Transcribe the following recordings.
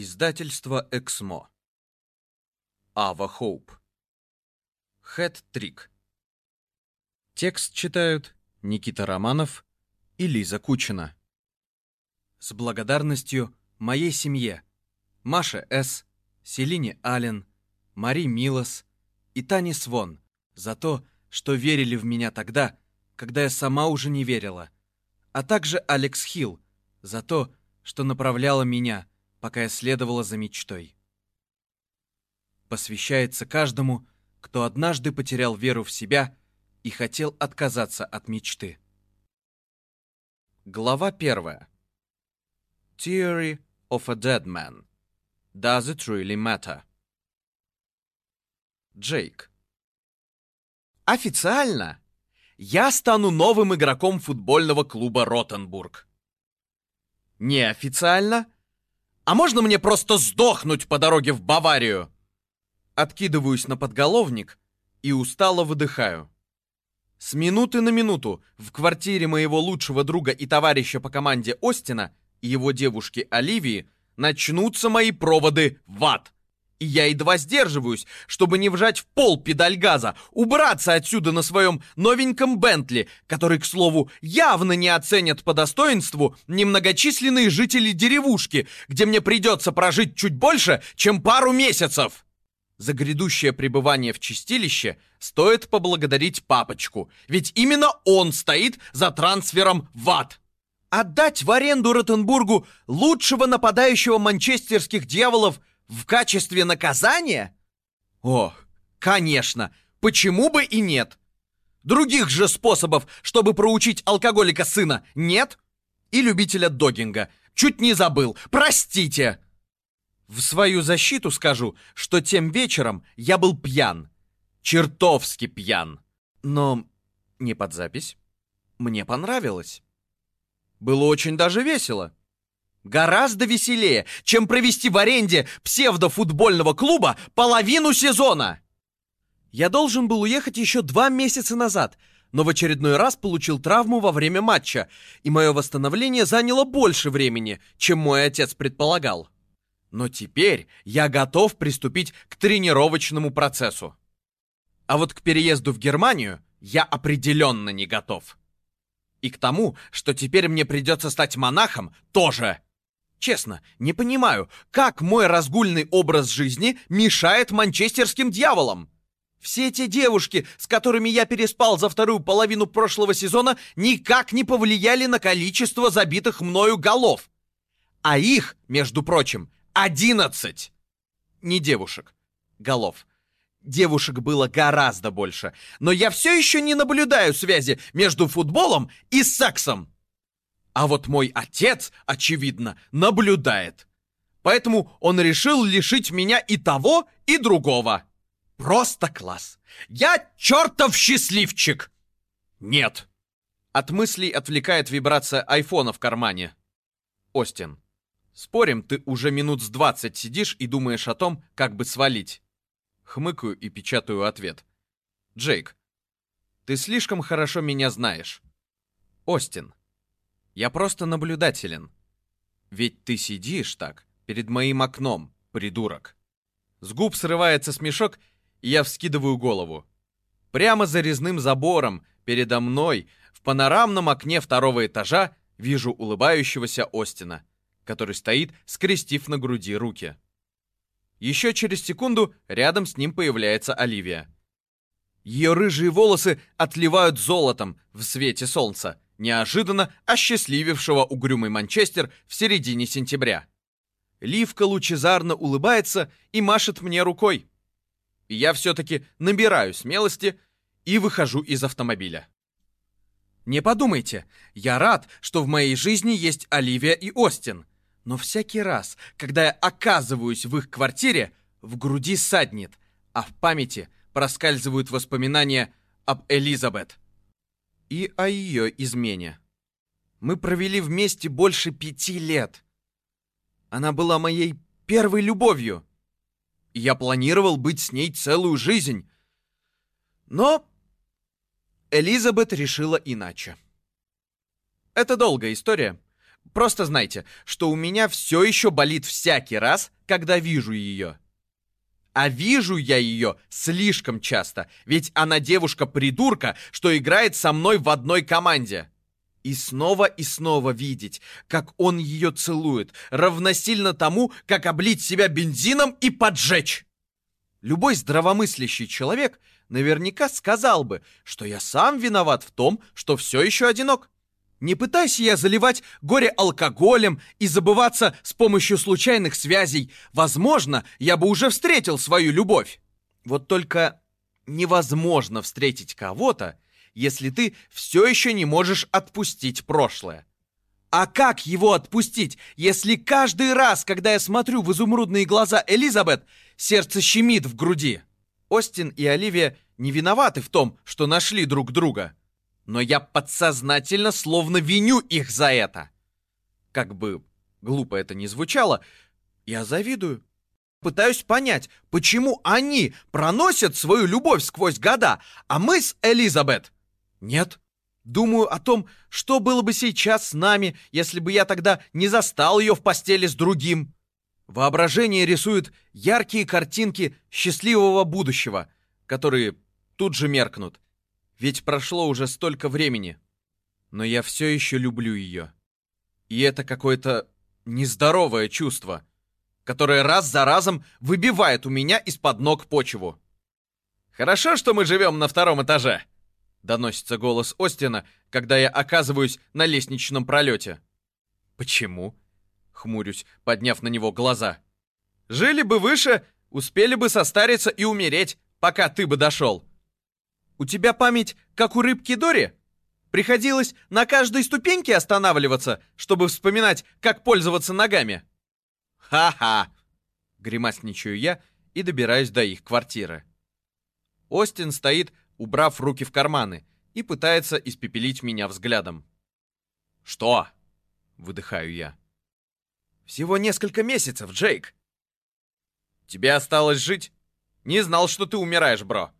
Издательство «Эксмо». Ава Хоуп. Хэт-трик. Текст читают Никита Романов и Лиза Кучина. С благодарностью моей семье Маше С., Селине Аллен, Мари Милос и Тане Свон за то, что верили в меня тогда, когда я сама уже не верила, а также Алекс Хилл за то, что направляла меня – пока я следовала за мечтой. Посвящается каждому, кто однажды потерял веру в себя и хотел отказаться от мечты. Глава первая. Theory of a Dead Man. Does it really matter? Джейк. Официально я стану новым игроком футбольного клуба Ротенбург. Неофициально а можно мне просто сдохнуть по дороге в Баварию? Откидываюсь на подголовник и устало выдыхаю. С минуты на минуту в квартире моего лучшего друга и товарища по команде Остина и его девушки Оливии начнутся мои проводы в ад. И я едва сдерживаюсь, чтобы не вжать в пол педаль газа, убраться отсюда на своем новеньком Бентли, который, к слову, явно не оценят по достоинству немногочисленные жители деревушки, где мне придется прожить чуть больше, чем пару месяцев. За грядущее пребывание в чистилище стоит поблагодарить папочку, ведь именно он стоит за трансфером в ад. Отдать в аренду Ротенбургу лучшего нападающего манчестерских дьяволов в качестве наказания? О, конечно, почему бы и нет? Других же способов, чтобы проучить алкоголика сына, нет? И любителя догинга. Чуть не забыл. Простите! В свою защиту скажу, что тем вечером я был пьян. Чертовски пьян. Но не под запись. Мне понравилось. Было очень даже весело. Гораздо веселее, чем провести в аренде псевдофутбольного клуба половину сезона. Я должен был уехать еще два месяца назад, но в очередной раз получил травму во время матча, и мое восстановление заняло больше времени, чем мой отец предполагал. Но теперь я готов приступить к тренировочному процессу. А вот к переезду в Германию я определенно не готов. И к тому, что теперь мне придется стать монахом, тоже. Честно, не понимаю, как мой разгульный образ жизни мешает манчестерским дьяволам? Все эти девушки, с которыми я переспал за вторую половину прошлого сезона, никак не повлияли на количество забитых мною голов. А их, между прочим, одиннадцать. Не девушек, голов. Девушек было гораздо больше, но я все еще не наблюдаю связи между футболом и сексом. А вот мой отец, очевидно, наблюдает. Поэтому он решил лишить меня и того, и другого. Просто класс. Я чертов счастливчик! Нет. От мыслей отвлекает вибрация айфона в кармане. Остин. Спорим, ты уже минут с двадцать сидишь и думаешь о том, как бы свалить. Хмыкаю и печатаю ответ. Джейк. Ты слишком хорошо меня знаешь. Остин. Я просто наблюдателен. Ведь ты сидишь так, перед моим окном, придурок. С губ срывается смешок, и я вскидываю голову. Прямо за резным забором, передо мной, в панорамном окне второго этажа, вижу улыбающегося Остина, который стоит, скрестив на груди руки. Еще через секунду рядом с ним появляется Оливия. Ее рыжие волосы отливают золотом в свете солнца, неожиданно осчастливившего угрюмый Манчестер в середине сентября. Ливка лучезарно улыбается и машет мне рукой. И я все-таки набираю смелости и выхожу из автомобиля. Не подумайте, я рад, что в моей жизни есть Оливия и Остин. Но всякий раз, когда я оказываюсь в их квартире, в груди саднет, а в памяти проскальзывают воспоминания об Элизабет и о ее измене. Мы провели вместе больше пяти лет. Она была моей первой любовью. И я планировал быть с ней целую жизнь. Но Элизабет решила иначе. Это долгая история. Просто знайте, что у меня все еще болит всякий раз, когда вижу ее. А вижу я ее слишком часто, ведь она девушка-придурка, что играет со мной в одной команде. И снова и снова видеть, как он ее целует, равносильно тому, как облить себя бензином и поджечь. Любой здравомыслящий человек наверняка сказал бы, что я сам виноват в том, что все еще одинок. Не пытайся я заливать горе алкоголем и забываться с помощью случайных связей. Возможно, я бы уже встретил свою любовь. Вот только невозможно встретить кого-то, если ты все еще не можешь отпустить прошлое. А как его отпустить, если каждый раз, когда я смотрю в изумрудные глаза Элизабет, сердце щемит в груди? Остин и Оливия не виноваты в том, что нашли друг друга но я подсознательно словно виню их за это. Как бы глупо это ни звучало, я завидую. Пытаюсь понять, почему они проносят свою любовь сквозь года, а мы с Элизабет нет. Думаю о том, что было бы сейчас с нами, если бы я тогда не застал ее в постели с другим. Воображение рисует яркие картинки счастливого будущего, которые тут же меркнут. Ведь прошло уже столько времени. Но я все еще люблю ее. И это какое-то нездоровое чувство, которое раз за разом выбивает у меня из-под ног почву. «Хорошо, что мы живем на втором этаже», — доносится голос Остина, когда я оказываюсь на лестничном пролете. «Почему?» — хмурюсь, подняв на него глаза. «Жили бы выше, успели бы состариться и умереть, пока ты бы дошел. У тебя память, как у рыбки Дори? Приходилось на каждой ступеньке останавливаться, чтобы вспоминать, как пользоваться ногами. Ха-ха! Гримасничаю я и добираюсь до их квартиры. Остин стоит, убрав руки в карманы, и пытается испепелить меня взглядом. «Что?» — выдыхаю я. «Всего несколько месяцев, Джейк!» «Тебе осталось жить? Не знал, что ты умираешь, бро!»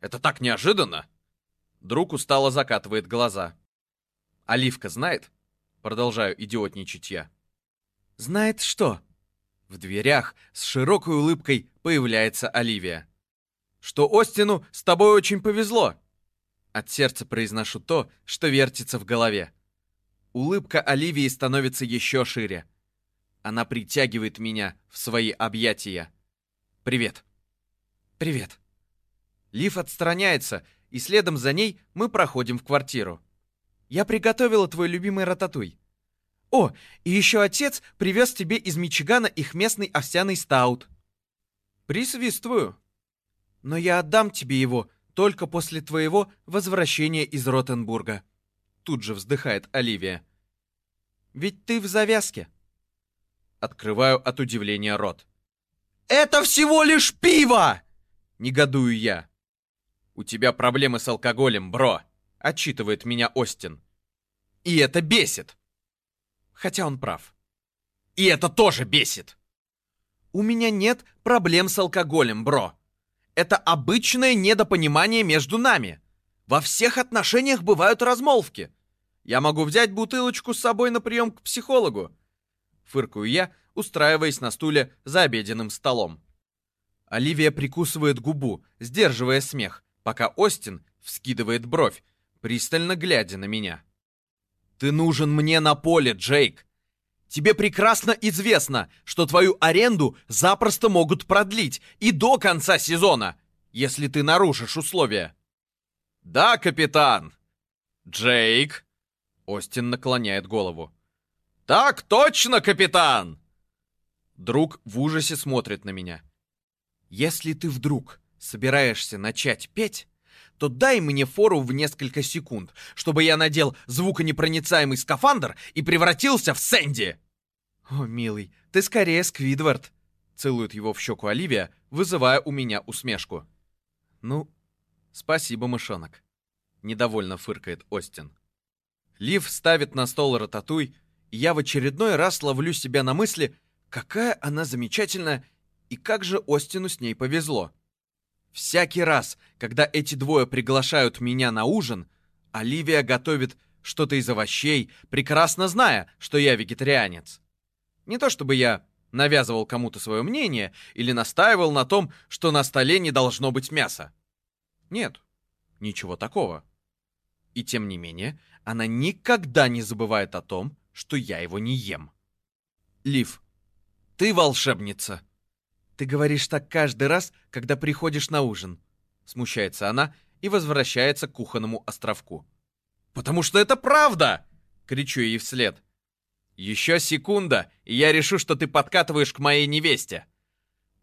Это так неожиданно!» Друг устало закатывает глаза. «Оливка знает?» Продолжаю идиотничать я. «Знает что?» В дверях с широкой улыбкой появляется Оливия. «Что Остину с тобой очень повезло!» От сердца произношу то, что вертится в голове. Улыбка Оливии становится еще шире. Она притягивает меня в свои объятия. «Привет!» «Привет!» Лив отстраняется, и следом за ней мы проходим в квартиру. «Я приготовила твой любимый рататуй». «О, и еще отец привез тебе из Мичигана их местный овсяный стаут». «Присвистываю». «Но я отдам тебе его только после твоего возвращения из Ротенбурга». Тут же вздыхает Оливия. «Ведь ты в завязке». Открываю от удивления рот. «Это всего лишь пиво!» Негодую я. «У тебя проблемы с алкоголем, бро!» — отчитывает меня Остин. «И это бесит!» Хотя он прав. «И это тоже бесит!» «У меня нет проблем с алкоголем, бро. Это обычное недопонимание между нами. Во всех отношениях бывают размолвки. Я могу взять бутылочку с собой на прием к психологу». Фыркаю я, устраиваясь на стуле за обеденным столом. Оливия прикусывает губу, сдерживая смех, пока Остин вскидывает бровь, пристально глядя на меня. «Ты нужен мне на поле, Джейк! Тебе прекрасно известно, что твою аренду запросто могут продлить и до конца сезона, если ты нарушишь условия». «Да, капитан!» «Джейк!» Остин наклоняет голову. «Так точно, капитан!» Друг в ужасе смотрит на меня. «Если ты вдруг собираешься начать петь, то дай мне фору в несколько секунд, чтобы я надел звуконепроницаемый скафандр и превратился в Сэнди!» «О, милый, ты скорее Сквидвард!» Целует его в щеку Оливия, вызывая у меня усмешку. «Ну, спасибо, мышонок!» Недовольно фыркает Остин. Лив ставит на стол рататуй, и я в очередной раз ловлю себя на мысли, какая она замечательная и как же Остину с ней повезло. Всякий раз, когда эти двое приглашают меня на ужин, Оливия готовит что-то из овощей, прекрасно зная, что я вегетарианец. Не то чтобы я навязывал кому-то свое мнение или настаивал на том, что на столе не должно быть мяса. Нет, ничего такого. И тем не менее, она никогда не забывает о том, что я его не ем. Лив, ты волшебница. Ты говоришь так каждый раз, когда приходишь на ужин. Смущается она и возвращается к кухонному островку. «Потому что это правда!» — кричу ей вслед. «Еще секунда, и я решу, что ты подкатываешь к моей невесте!»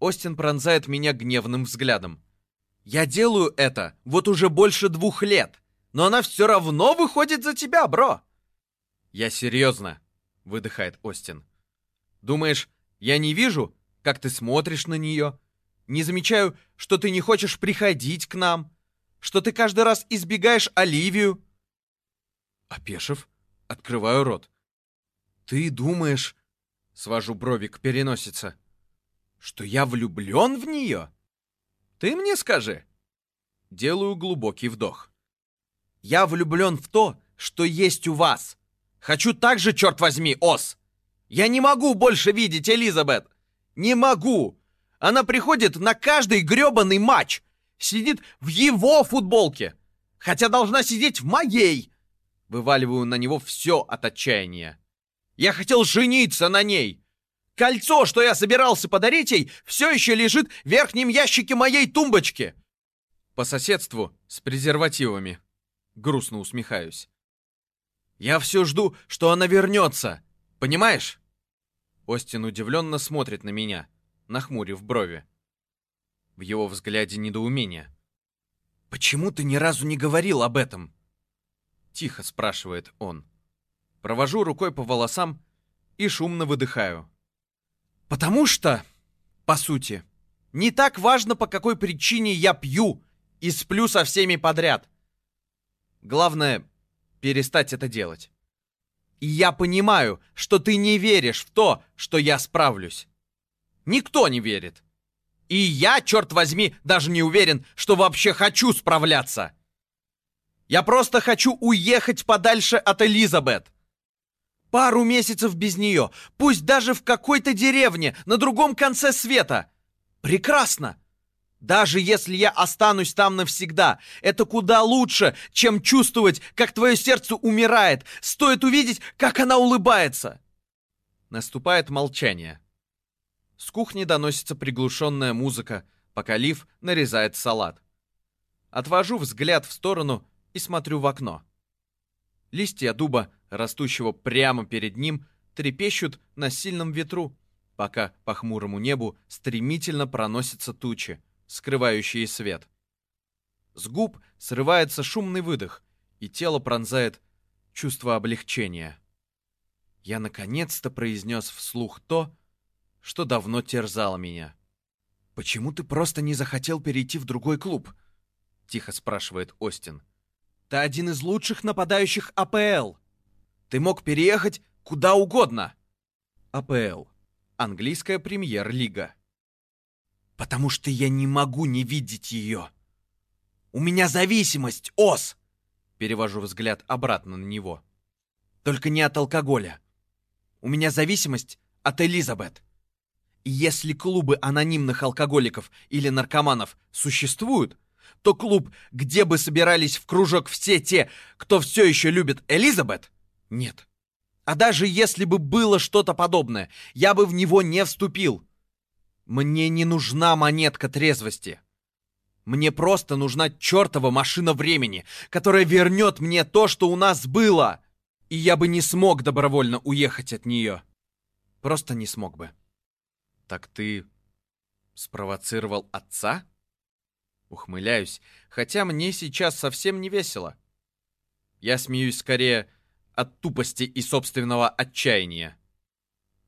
Остин пронзает меня гневным взглядом. «Я делаю это вот уже больше двух лет, но она все равно выходит за тебя, бро!» «Я серьезно!» — выдыхает Остин. «Думаешь, я не вижу, как ты смотришь на нее? Не замечаю, что ты не хочешь приходить к нам? Что ты каждый раз избегаешь Оливию?» Опешив, открываю рот. «Ты думаешь...» — свожу брови к переносице. «Что я влюблен в нее? Ты мне скажи!» Делаю глубокий вдох. «Я влюблен в то, что есть у вас. Хочу так же, черт возьми, Ос! Я не могу больше видеть Элизабет! Не могу! Она приходит на каждый гребаный матч! Сидит в его футболке! Хотя должна сидеть в моей!» Вываливаю на него все от отчаяния. «Я хотел жениться на ней!» Кольцо, что я собирался подарить ей, все еще лежит в верхнем ящике моей тумбочки. По соседству с презервативами. Грустно усмехаюсь. Я все жду, что она вернется. Понимаешь? Остин удивленно смотрит на меня, нахмурив брови. В его взгляде недоумение. «Почему ты ни разу не говорил об этом?» Тихо спрашивает он. Провожу рукой по волосам и шумно выдыхаю. «Потому что, по сути, не так важно, по какой причине я пью и сплю со всеми подряд. Главное — перестать это делать. И я понимаю, что ты не веришь в то, что я справлюсь. Никто не верит. И я, черт возьми, даже не уверен, что вообще хочу справляться. Я просто хочу уехать подальше от Элизабет. Пару месяцев без нее, пусть даже в какой-то деревне на другом конце света. Прекрасно. Даже если я останусь там навсегда, это куда лучше, чем чувствовать, как твое сердце умирает. Стоит увидеть, как она улыбается. Наступает молчание. С кухни доносится приглушенная музыка, пока Лив нарезает салат. Отвожу взгляд в сторону и смотрю в окно. Листья дуба, растущего прямо перед ним, трепещут на сильном ветру, пока по хмурому небу стремительно проносятся тучи, скрывающие свет. С губ срывается шумный выдох, и тело пронзает чувство облегчения. Я наконец-то произнес вслух то, что давно терзало меня. «Почему ты просто не захотел перейти в другой клуб?» — тихо спрашивает Остин. Ты один из лучших нападающих АПЛ. Ты мог переехать куда угодно. АПЛ. Английская премьер-лига. Потому что я не могу не видеть ее. У меня зависимость, ос! Перевожу взгляд обратно на него. Только не от алкоголя. У меня зависимость от Элизабет. И если клубы анонимных алкоголиков или наркоманов существуют, то клуб, где бы собирались в кружок все те, кто все еще любит Элизабет, нет. А даже если бы было что-то подобное, я бы в него не вступил. Мне не нужна монетка трезвости. Мне просто нужна чертова машина времени, которая вернет мне то, что у нас было. И я бы не смог добровольно уехать от нее. Просто не смог бы. Так ты спровоцировал отца? Ухмыляюсь, хотя мне сейчас совсем не весело. Я смеюсь скорее от тупости и собственного отчаяния.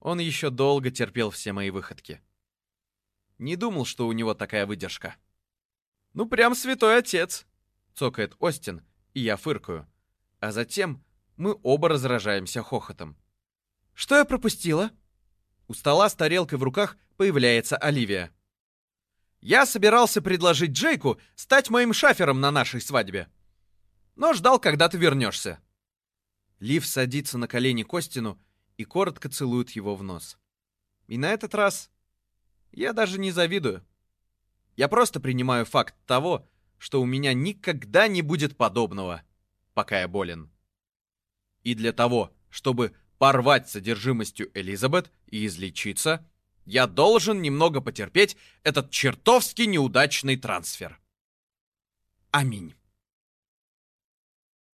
Он еще долго терпел все мои выходки. Не думал, что у него такая выдержка. «Ну, прям святой отец!» — цокает Остин, и я фыркаю. А затем мы оба разражаемся хохотом. «Что я пропустила?» У стола с тарелкой в руках появляется Оливия. Я собирался предложить Джейку стать моим шафером на нашей свадьбе. Но ждал, когда ты вернешься. Лив садится на колени Костину и коротко целует его в нос. И на этот раз я даже не завидую. Я просто принимаю факт того, что у меня никогда не будет подобного, пока я болен. И для того, чтобы порвать содержимостью Элизабет и излечиться, я должен немного потерпеть этот чертовски неудачный трансфер. Аминь.